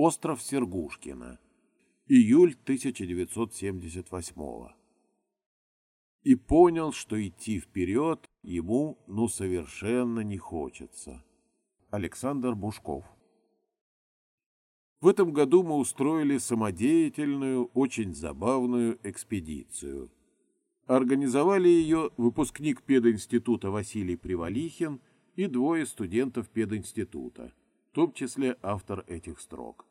Остров Сергушкина. Июль 1978 И понял, что идти вперед ему ну совершенно не хочется. Александр Бушков В этом году мы устроили самодеятельную, очень забавную экспедицию. Организовали ее выпускник пединститута Василий Привалихин и двое студентов пединститута, в том числе автор этих строк.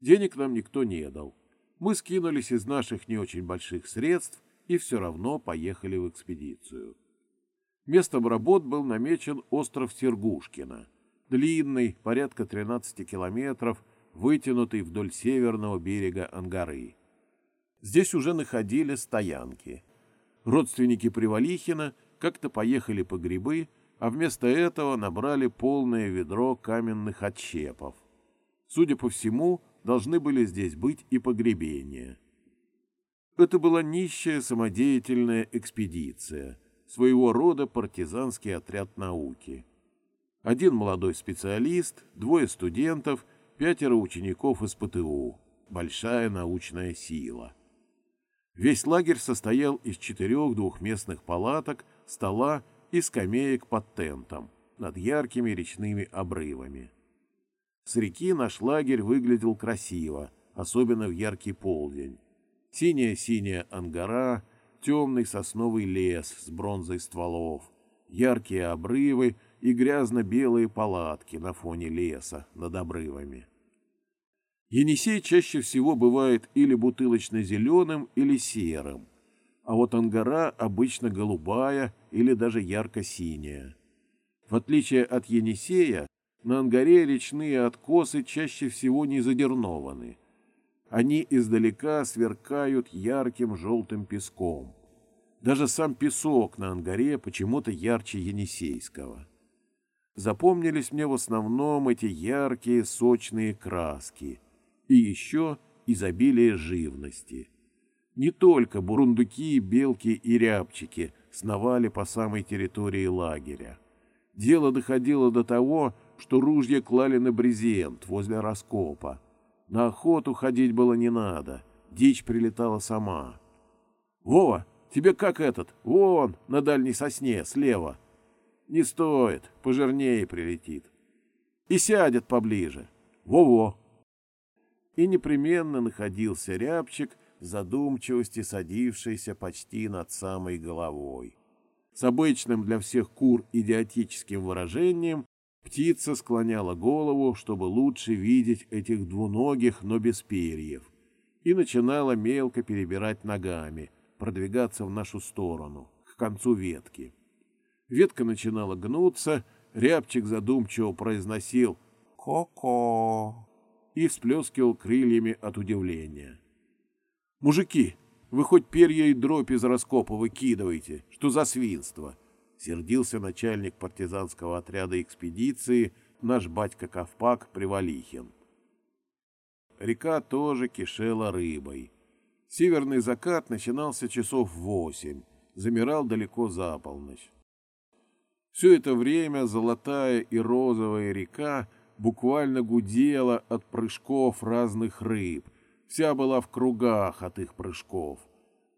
Денег нам никто не дал. Мы скинулись из наших не очень больших средств и все равно поехали в экспедицию. Местом работ был намечен остров Сергушкина, длинный, порядка 13 километров, вытянутый вдоль северного берега Ангары. Здесь уже находили стоянки. Родственники Привалихина как-то поехали по грибы, а вместо этого набрали полное ведро каменных отщепов. Судя по всему, должны были здесь быть и погребения. Это была нищая самодеятельная экспедиция, своего рода партизанский отряд науки. Один молодой специалист, двое студентов, пятеро учеников из ПТУ. Большая научная сила. Весь лагерь состоял из четырех двухместных палаток, стола и скамеек под тентом над яркими речными обрывами. С реки наш лагерь выглядел красиво, особенно в яркий полдень. Синяя-синяя ангара, темный сосновый лес с бронзой стволов, яркие обрывы и грязно-белые палатки на фоне леса над обрывами. Енисей чаще всего бывает или бутылочно-зеленым, или серым, а вот ангара обычно голубая или даже ярко-синяя. В отличие от Енисея, на Ангаре речные откосы чаще всего не задернованы. Они издалека сверкают ярким желтым песком. Даже сам песок на Ангаре почему-то ярче Енисейского. Запомнились мне в основном эти яркие сочные краски и еще изобилие живности. Не только бурундуки, белки и рябчики сновали по самой территории лагеря. Дело доходило до того, что ружья клали на брезент возле раскопа. На охоту ходить было не надо, дичь прилетала сама. «Вова, тебе как этот? Вон, на дальней сосне, слева». «Не стоит, пожирнее прилетит». «И сядет поближе». «Во-во». И непременно находился рябчик, задумчивости садившийся почти над самой головой. С обычным для всех кур идиотическим выражением Птица склоняла голову, чтобы лучше видеть этих двуногих, но без перьев, и начинала мелко перебирать ногами, продвигаться в нашу сторону, к концу ветки. Ветка начинала гнуться, рябчик задумчиво произносил «Ко-ко» и всплескивал крыльями от удивления. «Мужики, вы хоть перья и дробь из раскопа выкидываете, что за свинство?» Сердился начальник партизанского отряда экспедиции, наш батька Ковпак Привалихин. Река тоже кишела рыбой. Северный закат начинался часов в восемь, замирал далеко за полночь. Все это время золотая и розовая река буквально гудела от прыжков разных рыб, вся была в кругах от их прыжков.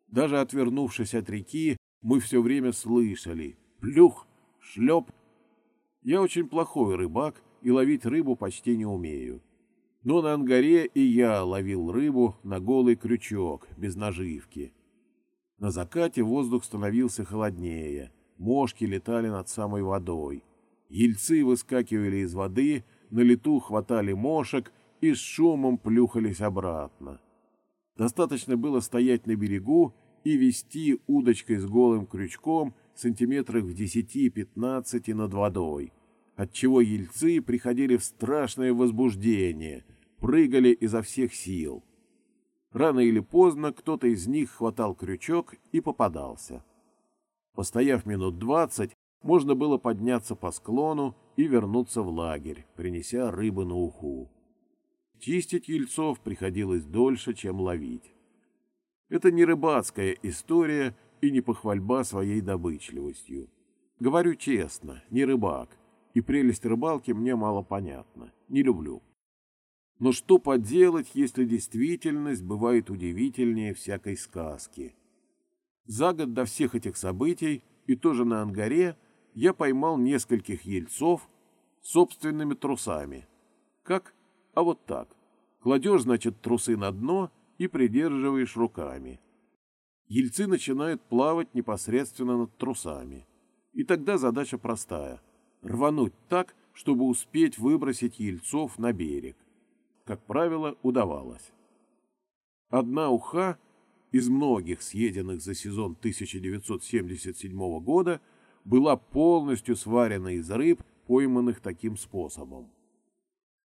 Даже отвернувшись от реки, мы все время слышали плюх, шлеп. Я очень плохой рыбак и ловить рыбу почти не умею. Но на ангаре и я ловил рыбу на голый крючок, без наживки. На закате воздух становился холоднее, мошки летали над самой водой. Ельцы выскакивали из воды, на лету хватали мошек и с шумом плюхались обратно. Достаточно было стоять на берегу и вести удочкой с голым крючком сантиметрах в 10-15 над водой, отчего ельцы приходили в страшное возбуждение, прыгали изо всех сил. Рано или поздно кто-то из них хватал крючок и попадался. Постояв минут двадцать, можно было подняться по склону и вернуться в лагерь, принеся рыбы на уху. Чистить ельцов приходилось дольше, чем ловить. Это не рыбацкая история и не похвальба своей добычливостью. Говорю честно, не рыбак, и прелесть рыбалки мне мало понятна, не люблю. Но что поделать, если действительность бывает удивительнее всякой сказки? За год до всех этих событий, и тоже на ангаре, я поймал нескольких ельцов собственными трусами. Как? А вот так. Кладешь, значит, трусы на дно и придерживаешь руками. Ельцы начинают плавать непосредственно над трусами. И тогда задача простая — рвануть так, чтобы успеть выбросить ельцов на берег. Как правило, удавалось. Одна уха из многих съеденных за сезон 1977 года была полностью сварена из рыб, пойманных таким способом.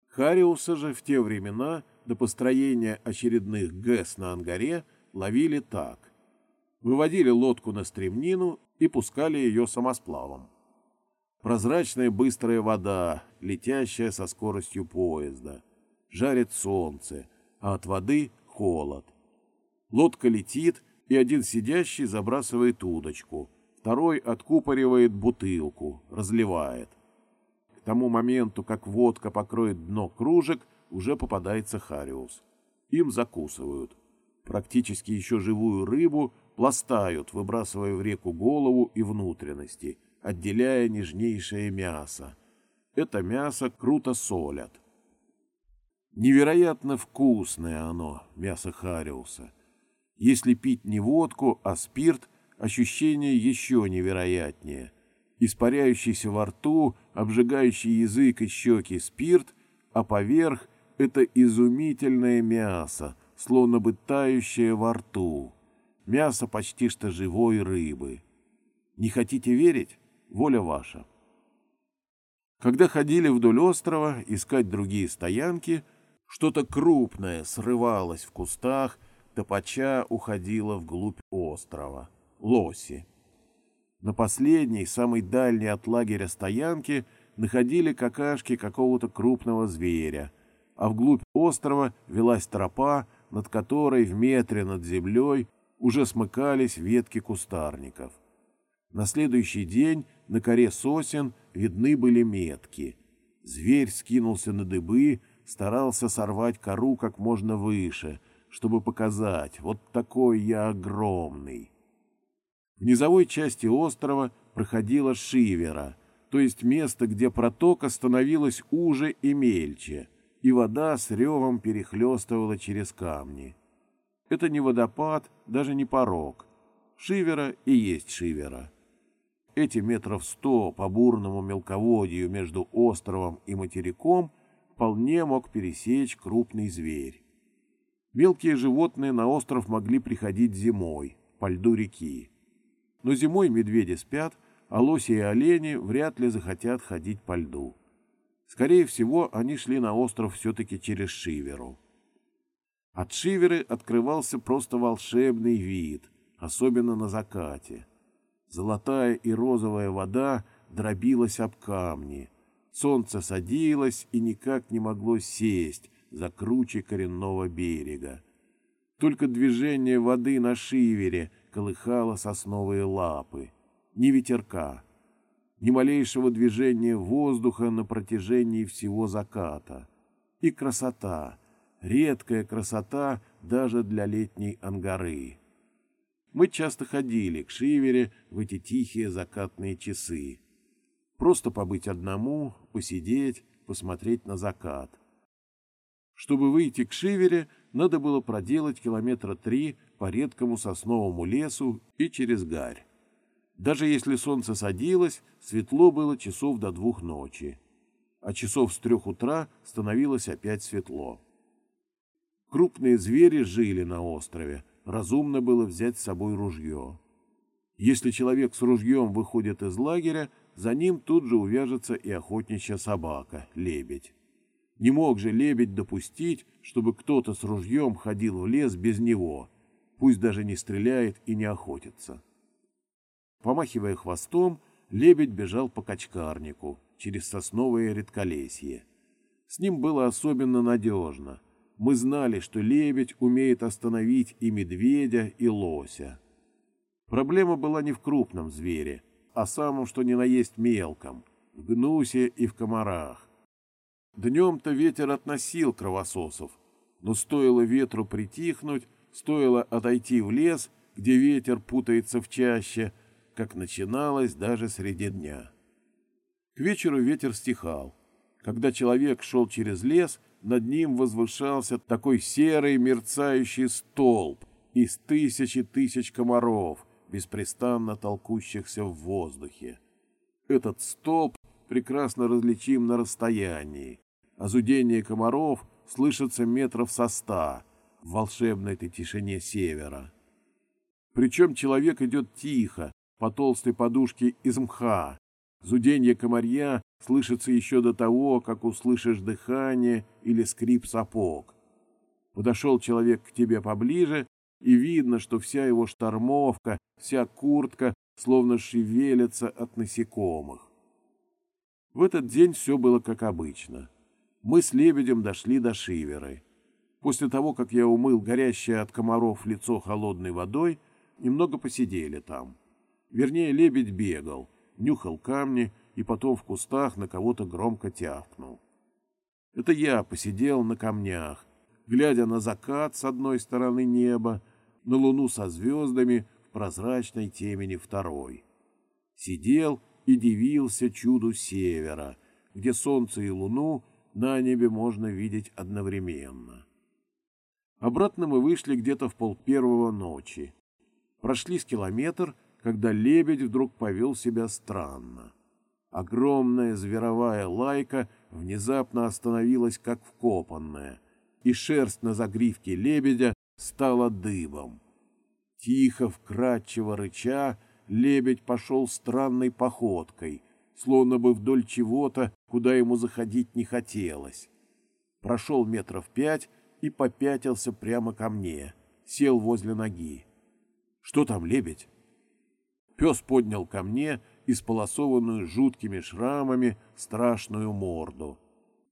Хариуса же в те времена до построения очередных ГЭС на Ангаре ловили так. Выводили лодку на стремнину и пускали ее самосплавом. Прозрачная быстрая вода, летящая со скоростью поезда. Жарит солнце, а от воды холод. Лодка летит, и один сидящий забрасывает удочку, второй откупоривает бутылку, разливает. К тому моменту, как водка покроет дно кружек, уже попадается хариус. Им закусывают. Практически еще живую рыбу пластают, выбрасывая в реку голову и внутренности, отделяя нежнейшее мясо. Это мясо круто солят. Невероятно вкусное оно, мясо хариуса. Если пить не водку, а спирт, ощущение еще невероятнее – испаряющийся во рту, обжигающий язык и щеки спирт, а поверх — это изумительное мясо, словно бы тающее во рту. Мясо почти что живой рыбы. Не хотите верить? Воля ваша. Когда ходили вдоль острова искать другие стоянки, что-то крупное срывалось в кустах, топача уходило вглубь острова. Лоси. На последней, самой дальней от лагеря стоянки находили какашки какого-то крупного зверя, а вглубь острова велась тропа, над которой в метре над землей уже смыкались ветки кустарников. На следующий день на коре сосен видны были метки. Зверь скинулся на дыбы, старался сорвать кору как можно выше, чтобы показать, вот такой я огромный. В низовой части острова проходила Шивера, то есть место, где протока становилась уже и мельче, и вода с ревом перехлестывала через камни. Это не водопад, даже не порог. Шивера и есть Шивера. Эти метров сто по бурному мелководью между островом и материком вполне мог пересечь крупный зверь. Мелкие животные на остров могли приходить зимой, по льду реки. Но зимой медведи спят, а лоси и олени вряд ли захотят ходить по льду. Скорее всего, они шли на остров все-таки через Шиверу. От Шиверы открывался просто волшебный вид, особенно на закате. Золотая и розовая вода дробилась об камни. Солнце садилось и никак не могло сесть за круче коренного берега. Только движение воды на Шивере колыхало сосновые лапы. Ни ветерка, ни малейшего движения воздуха на протяжении всего заката. И красота, редкая красота даже для летней ангары. Мы часто ходили к Шивере в эти тихие закатные часы. Просто побыть одному, посидеть, посмотреть на закат. Чтобы выйти к Шивере, надо было проделать километра три по редкому сосновому лесу и через гарь. Даже если солнце садилось, светло было часов до двух ночи, а часов с трех утра становилось опять светло. Крупные звери жили на острове, разумно было взять с собой ружье. Если человек с ружьем выходит из лагеря, за ним тут же увяжется и охотничья собака, лебедь. Не мог же лебедь допустить, чтобы кто-то с ружьем ходил в лес без него — пусть даже не стреляет и не охотится. Помахивая хвостом, лебедь бежал по качкарнику через сосновое редколесье. С ним было особенно надежно. Мы знали, что лебедь умеет остановить и медведя, и лося. Проблема была не в крупном звере, а самом, что ни на есть мелком, в гнусе и в комарах. Днем-то ветер относил кровососов, но стоило ветру притихнуть, стоило отойти в лес, где ветер путается в чаще, как начиналось даже среди дня. К вечеру ветер стихал. Когда человек шел через лес, над ним возвышался такой серый мерцающий столб из тысячи тысяч комаров, беспрестанно толкущихся в воздухе. Этот столб прекрасно различим на расстоянии, а зудение комаров слышится метров со ста в волшебной этой тишине севера. Причем человек идет тихо, по толстой подушке из мха. Зуденье комарья слышится еще до того, как услышишь дыхание или скрип сапог. Подошел человек к тебе поближе, и видно, что вся его штормовка, вся куртка словно шевелится от насекомых. В этот день все было как обычно. Мы с лебедем дошли до Шиверы. После того, как я умыл горящее от комаров лицо холодной водой, немного посидели там. Вернее, лебедь бегал, нюхал камни и потом в кустах на кого-то громко тявкнул. Это я посидел на камнях, глядя на закат с одной стороны неба, на луну со звездами в прозрачной темени второй. Сидел и дивился чуду севера, где солнце и луну на небе можно видеть одновременно. Обратно мы вышли где-то в полпервого ночи. Прошли с километр — когда лебедь вдруг повел себя странно. Огромная зверовая лайка внезапно остановилась как вкопанная, и шерсть на загривке лебедя стала дыбом. Тихо, вкрадчиво рыча, лебедь пошел странной походкой, словно бы вдоль чего-то, куда ему заходить не хотелось. Прошел метров пять и попятился прямо ко мне, сел возле ноги. — Что там, лебедь? Пес поднял ко мне исполосованную жуткими шрамами страшную морду.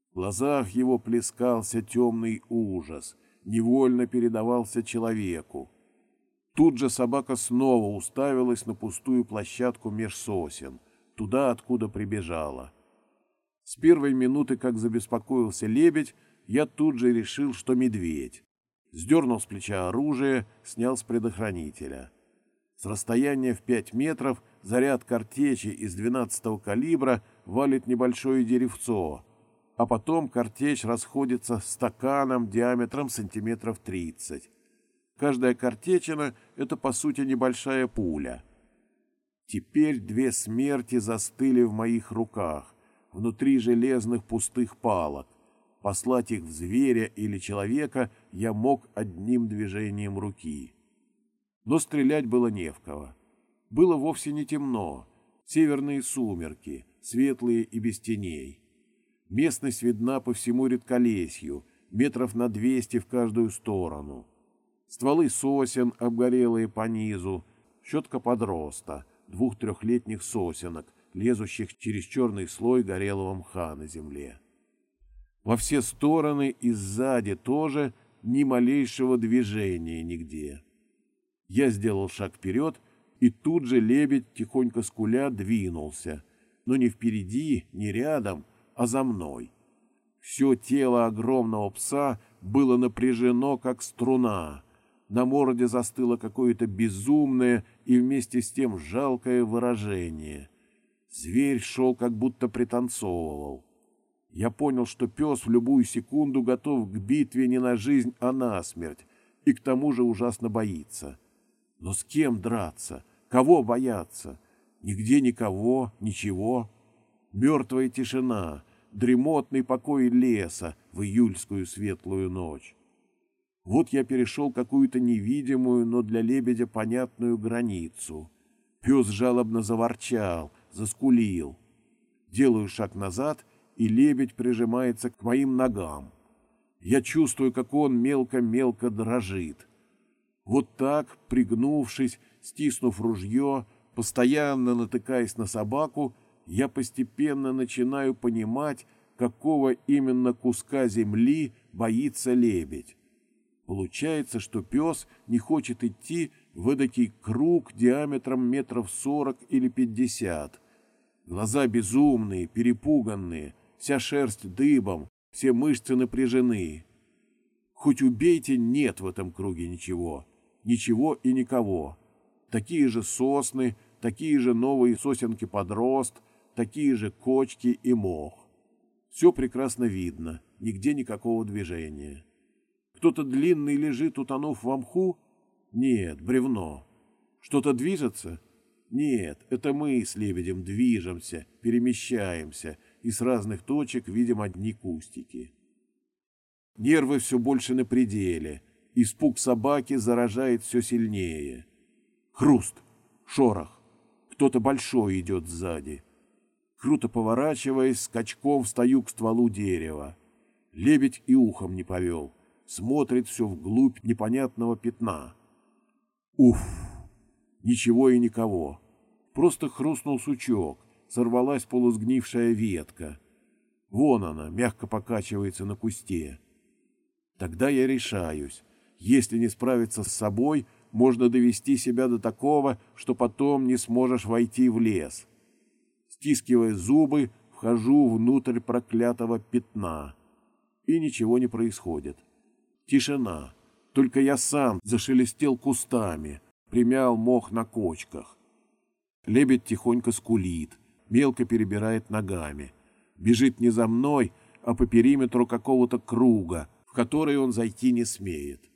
В глазах его плескался темный ужас, невольно передавался человеку. Тут же собака снова уставилась на пустую площадку меж сосен, туда, откуда прибежала. С первой минуты, как забеспокоился лебедь, я тут же решил, что медведь. Сдернул с плеча оружие, снял с предохранителя — с расстояния в 5 метров заряд картечи из 12-го калибра валит небольшое деревцо, а потом картечь расходится стаканом диаметром сантиметров 30. Каждая картечина — это, по сути, небольшая пуля. Теперь две смерти застыли в моих руках, внутри железных пустых палок. Послать их в зверя или человека я мог одним движением руки но стрелять было не в кого. Было вовсе не темно, северные сумерки, светлые и без теней. Местность видна по всему редколесью, метров на двести в каждую сторону. Стволы сосен, обгорелые по низу, щетка подроста, двух-трехлетних сосенок, лезущих через черный слой горелого мха на земле. Во все стороны и сзади тоже ни малейшего движения нигде. Я сделал шаг вперед, и тут же лебедь, тихонько скуля, двинулся. Но не впереди, не рядом, а за мной. Все тело огромного пса было напряжено, как струна. На морде застыло какое-то безумное и вместе с тем жалкое выражение. Зверь шел, как будто пританцовывал. Я понял, что пес в любую секунду готов к битве не на жизнь, а на смерть, и к тому же ужасно боится. Но с кем драться? Кого бояться? Нигде никого, ничего. Мертвая тишина, дремотный покой леса в июльскую светлую ночь. Вот я перешел какую-то невидимую, но для лебедя понятную границу. Пес жалобно заворчал, заскулил. Делаю шаг назад, и лебедь прижимается к моим ногам. Я чувствую, как он мелко-мелко дрожит. Вот так, пригнувшись, стиснув ружье, постоянно натыкаясь на собаку, я постепенно начинаю понимать, какого именно куска земли боится лебедь. Получается, что пес не хочет идти в эдакий круг диаметром метров сорок или пятьдесят. Глаза безумные, перепуганные, вся шерсть дыбом, все мышцы напряжены. Хоть убейте, нет в этом круге ничего. Ничего и никого. Такие же сосны, такие же новые сосенки подрост, такие же кочки и мох. Все прекрасно видно, нигде никакого движения. Кто-то длинный лежит, утонув в мху? Нет, бревно. Что-то движется? Нет, это мы с лебедем движемся, перемещаемся, и с разных точек видим одни кустики. Нервы все больше на пределе. Испуг собаки заражает все сильнее. Хруст, шорох. Кто-то большой идет сзади. Круто поворачиваясь, скачком встаю к стволу дерева. Лебедь и ухом не повел. Смотрит все вглубь непонятного пятна. Уф! Ничего и никого. Просто хрустнул сучок, сорвалась полусгнившая ветка. Вон она, мягко покачивается на кусте. Тогда я решаюсь. Если не справиться с собой, можно довести себя до такого, что потом не сможешь войти в лес. Стискивая зубы, вхожу внутрь проклятого пятна. И ничего не происходит. Тишина. Только я сам зашелестел кустами, примял мох на кочках. Лебедь тихонько скулит, мелко перебирает ногами. Бежит не за мной, а по периметру какого-то круга, в который он зайти не смеет.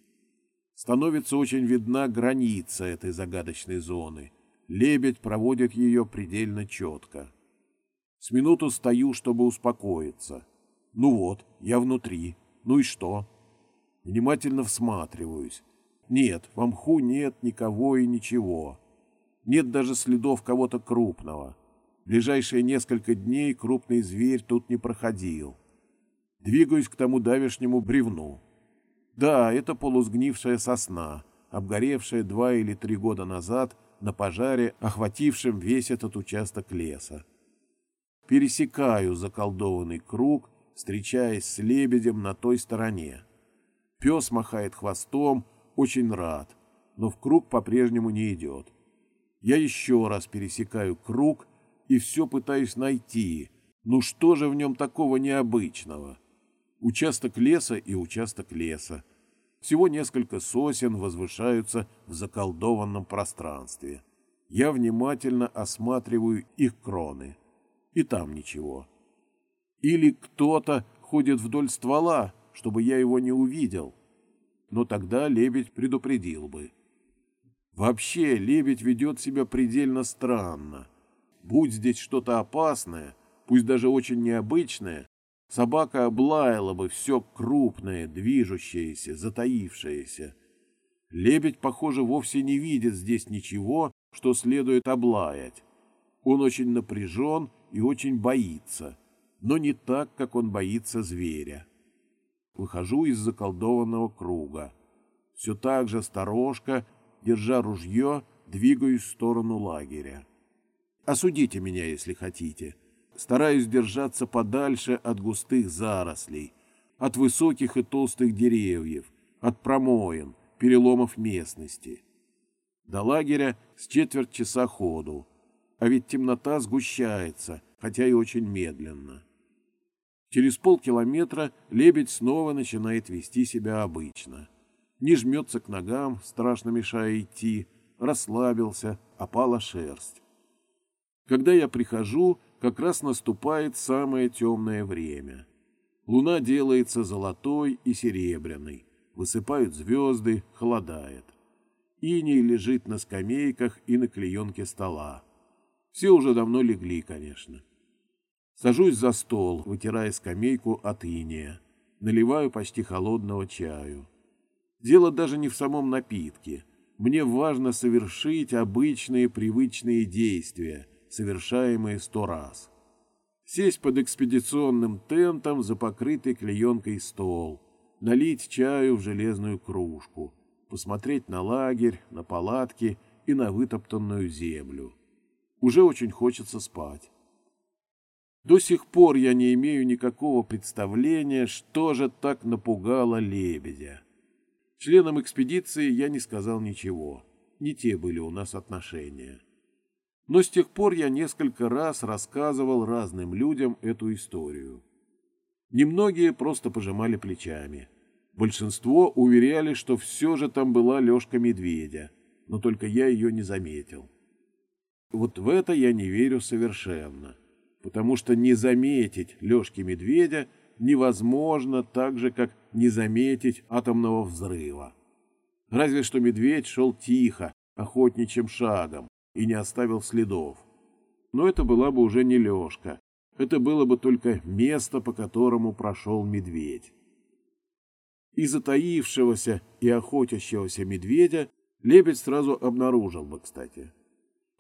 Становится очень видна граница этой загадочной зоны. Лебедь проводит ее предельно четко. С минуту стою, чтобы успокоиться. Ну вот, я внутри. Ну и что? Внимательно всматриваюсь. Нет, в мху нет никого и ничего. Нет даже следов кого-то крупного. Ближайшие несколько дней крупный зверь тут не проходил. Двигаюсь к тому давешнему бревну. Да, это полусгнившая сосна, обгоревшая два или три года назад на пожаре, охватившем весь этот участок леса. Пересекаю заколдованный круг, встречаясь с лебедем на той стороне. Пес махает хвостом, очень рад, но в круг по-прежнему не идет. Я еще раз пересекаю круг и все пытаюсь найти. Ну что же в нем такого необычного? Участок леса и участок леса. Всего несколько сосен возвышаются в заколдованном пространстве. Я внимательно осматриваю их кроны. И там ничего. Или кто-то ходит вдоль ствола, чтобы я его не увидел. Но тогда лебедь предупредил бы. Вообще, лебедь ведет себя предельно странно. Будь здесь что-то опасное, пусть даже очень необычное, собака облаяла бы все крупное, движущееся, затаившееся. Лебедь, похоже, вовсе не видит здесь ничего, что следует облаять. Он очень напряжен и очень боится, но не так, как он боится зверя. Выхожу из заколдованного круга. Все так же сторожка, держа ружье, двигаюсь в сторону лагеря. Осудите меня, если хотите. — Стараюсь держаться подальше от густых зарослей, от высоких и толстых деревьев, от промоин, переломов местности. До лагеря с четверть часа ходу, а ведь темнота сгущается, хотя и очень медленно. Через полкилометра лебедь снова начинает вести себя обычно. Не жмется к ногам, страшно мешая идти, расслабился, опала шерсть. Когда я прихожу, как раз наступает самое темное время. Луна делается золотой и серебряной, высыпают звезды, холодает. Иней лежит на скамейках и на клеенке стола. Все уже давно легли, конечно. Сажусь за стол, вытирая скамейку от иния. Наливаю почти холодного чаю. Дело даже не в самом напитке. Мне важно совершить обычные привычные действия — совершаемые сто раз. Сесть под экспедиционным тентом за покрытый клеенкой стол, налить чаю в железную кружку, посмотреть на лагерь, на палатки и на вытоптанную землю. Уже очень хочется спать. До сих пор я не имею никакого представления, что же так напугало лебедя. Членам экспедиции я не сказал ничего. Не те были у нас отношения. Но с тех пор я несколько раз рассказывал разным людям эту историю. Немногие просто пожимали плечами. Большинство уверяли, что все же там была Лешка Медведя, но только я ее не заметил. Вот в это я не верю совершенно, потому что не заметить Лешки Медведя невозможно так же, как не заметить атомного взрыва. Разве что медведь шел тихо, охотничьим шагом, и не оставил следов. Но это была бы уже не Лешка, это было бы только место, по которому прошел медведь. И затаившегося и охотящегося медведя лебедь сразу обнаружил бы, кстати.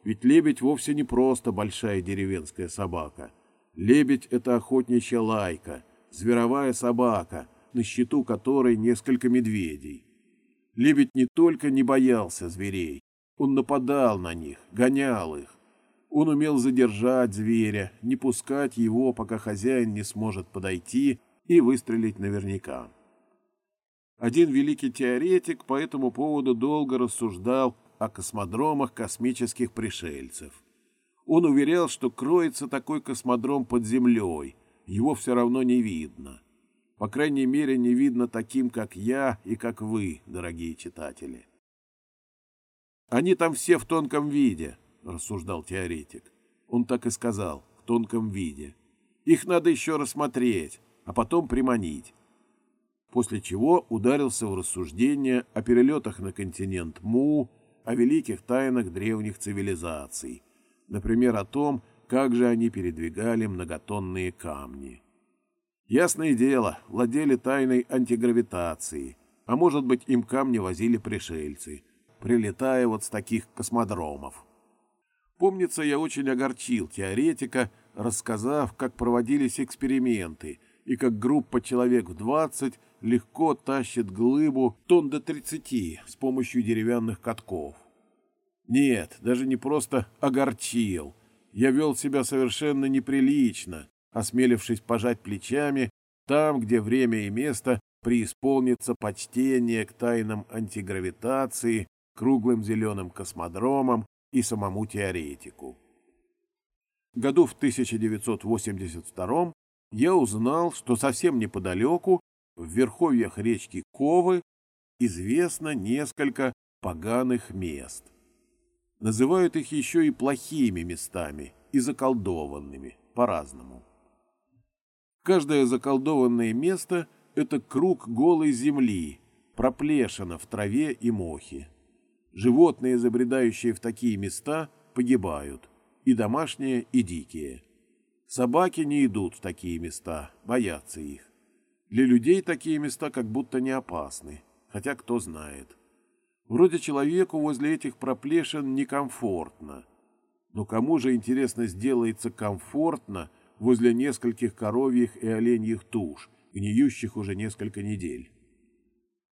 Ведь лебедь вовсе не просто большая деревенская собака. Лебедь — это охотничья лайка, зверовая собака, на счету которой несколько медведей. Лебедь не только не боялся зверей, он нападал на них, гонял их. Он умел задержать зверя, не пускать его, пока хозяин не сможет подойти и выстрелить наверняка. Один великий теоретик по этому поводу долго рассуждал о космодромах космических пришельцев. Он уверял, что кроется такой космодром под землей, его все равно не видно. По крайней мере, не видно таким, как я и как вы, дорогие читатели. «Они там все в тонком виде», — рассуждал теоретик. Он так и сказал, в тонком виде. «Их надо еще рассмотреть, а потом приманить». После чего ударился в рассуждения о перелетах на континент Му, о великих тайнах древних цивилизаций, например, о том, как же они передвигали многотонные камни. Ясное дело, владели тайной антигравитации, а может быть им камни возили пришельцы, прилетая вот с таких космодромов. Помнится, я очень огорчил теоретика, рассказав, как проводились эксперименты и как группа человек в двадцать легко тащит глыбу тонн до 30 с помощью деревянных катков. Нет, даже не просто огорчил. Я вел себя совершенно неприлично, осмелившись пожать плечами там, где время и место преисполнится почтение к тайнам антигравитации, круглым зеленым космодромам и самому теоретику. Году в 1982 я узнал, что совсем неподалеку в верховьях речки Ковы известно несколько поганых мест. Называют их еще и плохими местами и заколдованными, по-разному. Каждое заколдованное место — это круг голой земли, проплешина в траве и мохе. Животные, забредающие в такие места, погибают, и домашние, и дикие. Собаки не идут в такие места, боятся их. Для людей такие места как будто не опасны, хотя кто знает. Вроде человеку возле этих проплешин некомфортно. Но кому же, интересно, сделается комфортно возле нескольких коровьих и оленьих туш, гниющих уже несколько недель?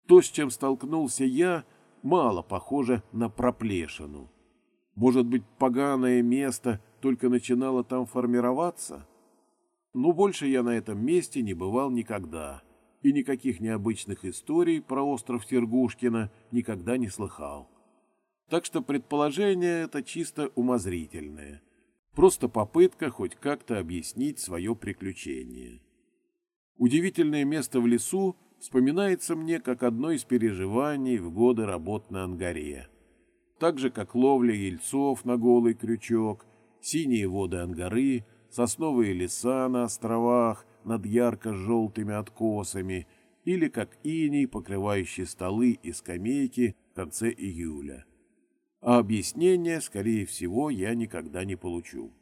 То, с чем столкнулся я, мало похоже на проплешину. Может быть, поганое место только начинало там формироваться? Но больше я на этом месте не бывал никогда, и никаких необычных историй про остров Сергушкина никогда не слыхал. Так что предположение это чисто умозрительное. Просто попытка хоть как-то объяснить свое приключение. Удивительное место в лесу вспоминается мне как одно из переживаний в годы работ на Ангаре. Так же, как ловля ельцов на голый крючок, синие воды Ангары — сосновые леса на островах над ярко-желтыми откосами или как иней, покрывающий столы и скамейки в конце июля. А объяснения, скорее всего, я никогда не получу.